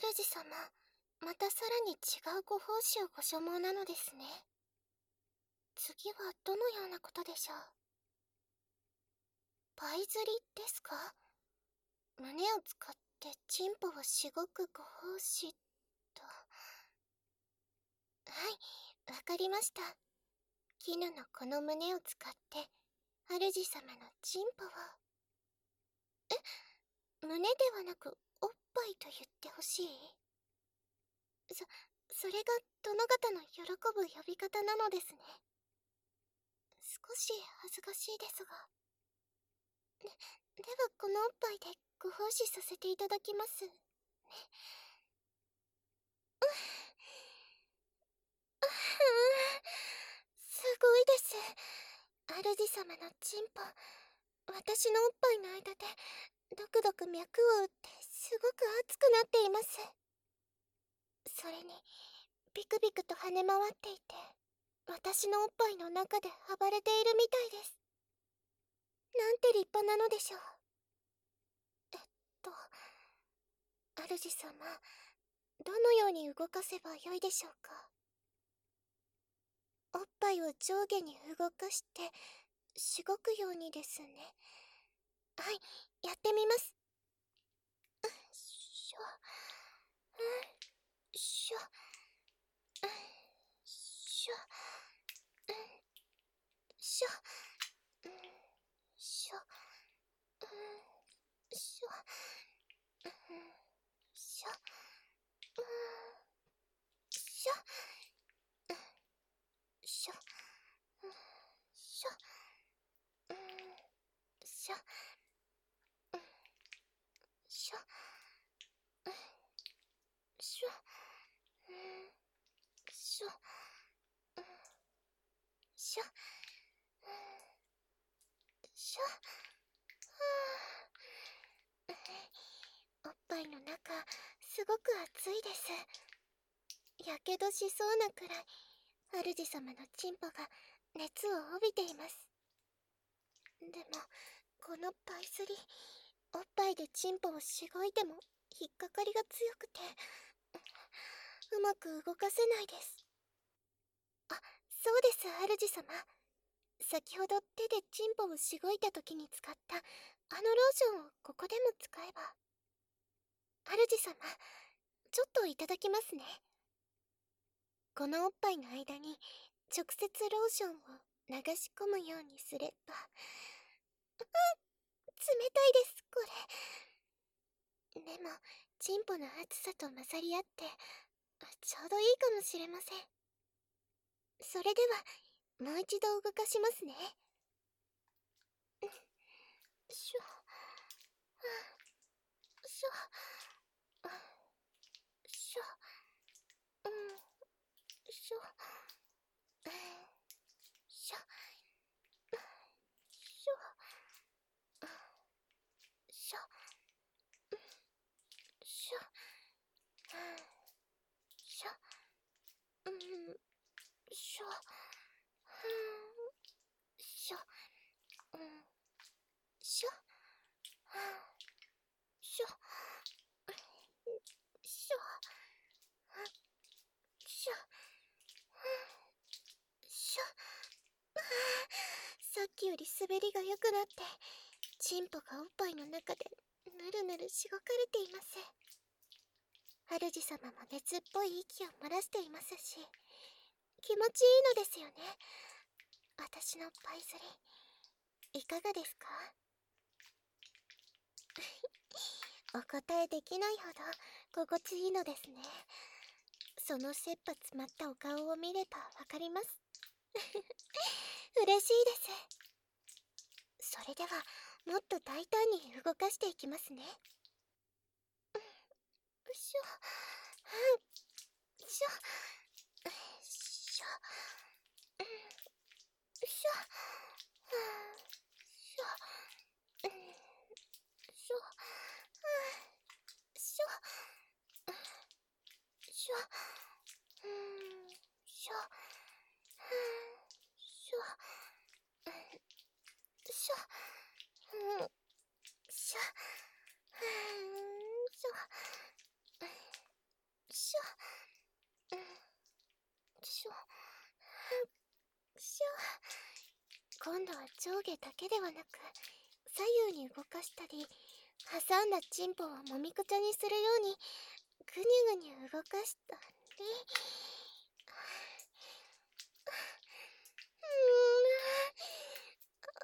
主様、またさらに違うご奉仕をご所望なのですね。次はどのようなことでしょう？パイ釣りですか？胸を使ってチンポをしごくご奉仕と。はい、わかりました。絹のこの胸を使って、主様のチンポを。え胸ではなく、ぱいと言ってほしいそ、それが殿方の喜ぶ呼び方なのですね。少し恥ずかしいですが。で、ではこのおっぱいでご奉仕させていただきます。ね。うすごいです。主様のチンポ、私のおっぱいの間で、ドクドク脈を打ってすごく熱くなっています。それに、ビクビクと跳ね回っていて、私のおっぱいの中で暴れているみたいです。なんて立派なのでしょう。えっと、主様、どのように動かせばよいでしょうか？おっぱいを上下に動かして、しごくようにですね。はい、やってみます。しょ、うん、しょ、しょ、しょ、しょ、しょ。しょ、しょ、おっぱいの中、すごく熱いです。やけどしそうなくらい、主様のチンポが熱を帯びています。でも、このパイスリ、おっぱいでチンポをしごいても引っかかりが強くて、うまく動かせないです。そうです、主様。先ほど手でチンポをしごいた時に使ったあのローションをここでも使えば。主様、ちょっといただきますね。このおっぱいの間に直接ローションを流し込むようにすれば。うん、冷たいです、これ。でも、チンポの熱さと混ざり合って、ちょうどいいかもしれません。それでは、もう一度動かしますね。しょ、しょ、しょ、うん。しょ、しょ、しょ、しょ、しょ、しょ、うん、しょ、しょ、うん、しょ、しょ、しょ、しょ、しょ。さっきより滑りが良くなって、チンポがおっぱいの中でぬるぬるしごかれています。主様も熱っぽい息を漏らしていますし、気持ちいいのですよね。私のパイズリ、いかがですか？お答えできないほど心地いいのですね。その切羽詰まったお顔を見ればわかります。嬉しいです。それでは、もっと大胆に動かしていきますね。うしょ、うん、しょ、しょ、ん、しょ、うん、しょ、うん、しょ、しょ、しょ、しょ、しょ、しょ、しょ、しょ、しょ。ん。しょ。しょ。今度は上下だけではなく左右に動かしたり挟んだチンポをもみくちゃにするようにぐにゅぐにゅ動かしたり。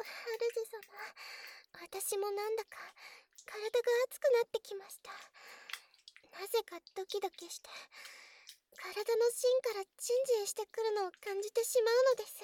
主様私もなんだか体が熱くなってきました。なぜかドキドキして体の芯からチンジンしてくるのを感じてしまうのです。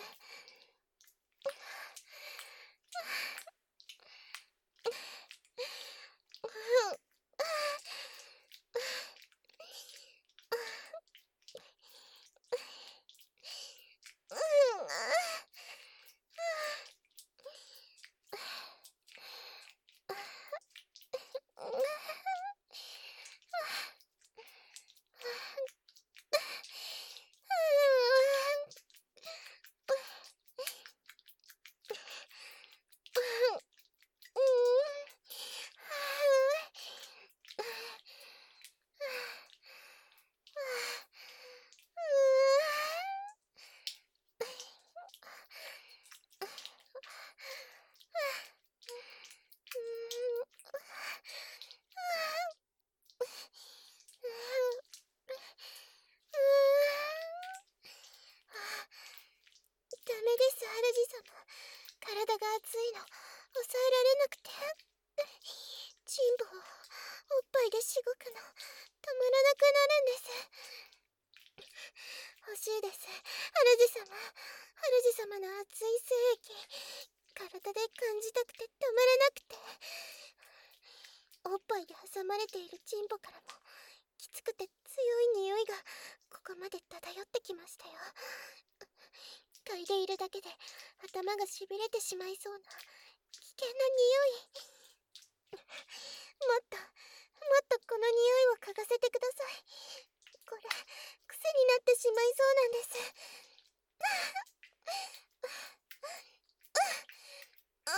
体が熱いの。抑えられなくて。チンポをおっぱいでしごくの。止まらなくなるんです。欲しいです。主様。主様の熱い精液。体で感じたくてたまらなくて。おっぱいで挟まれているチンポからもきつくて強い匂いがここまで漂ってきましたよ。嗅いでいるだけで頭がしびれてしまいそうな危険な匂い。もっともっとこの匂いを嗅がせてくださいこれ癖になってしまいそうなんですあ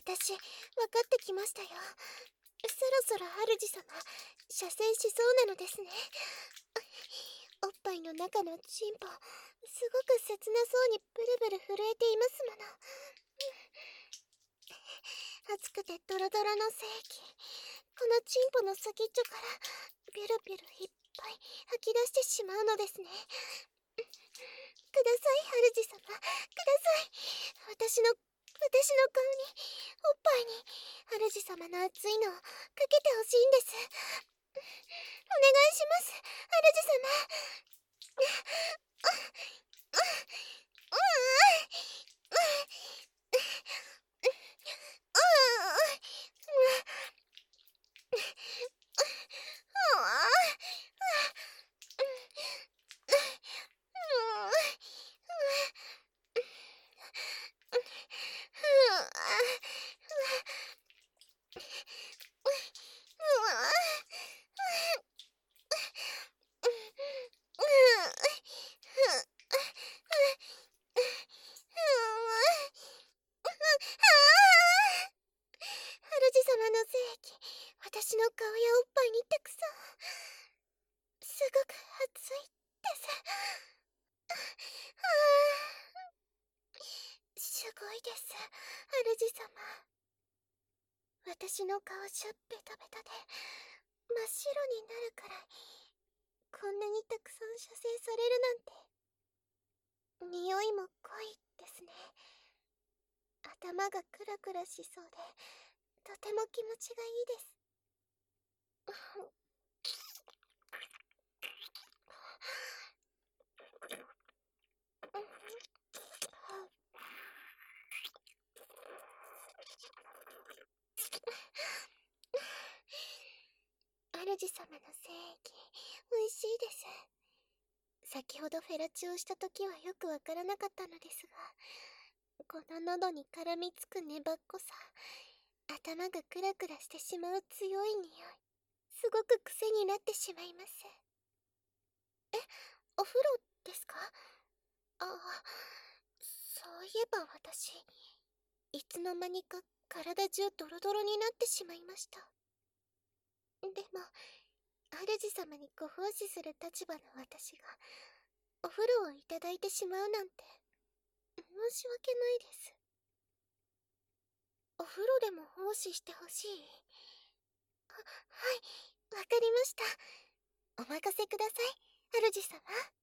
私分かってきましたよ。そろそろ主様射精しそうなのですね。おっぱいの中のチンポすごく切なそうにブルブル震えていますもの。熱くてドロドロの精液このチンポの先っちょからビュルビュルいっぱい吐き出してしまうのですね。ください主様。ください。私の私の顔におっぱいに主様の熱いのをかけてほしいんです。お願いします。主様私の顔やおっぱいにたくさんすごく熱いですすごいです主様私の顔しゅっベタベタで真っ白になるくらいこんなにたくさん射精されるなんて。匂いも濃いですね。頭がクラクラしそうでとても気持ちがいいです。主様の精液美味しいです。先ほどフェラチをした時はよくわからなかったのですがこの喉に絡みつく粘っこさ頭がクラクラしてしまう強い匂いすごく癖になってしまいます。えお風呂ですか？ああそういえば私いつの間にか体中ドロドロになってしまいました。でも主様にご奉仕する立場の私がお風呂をいただいてしまうなんて申し訳ないです。お風呂でも奉仕してほしい？ははいわかりました。お任せください主様。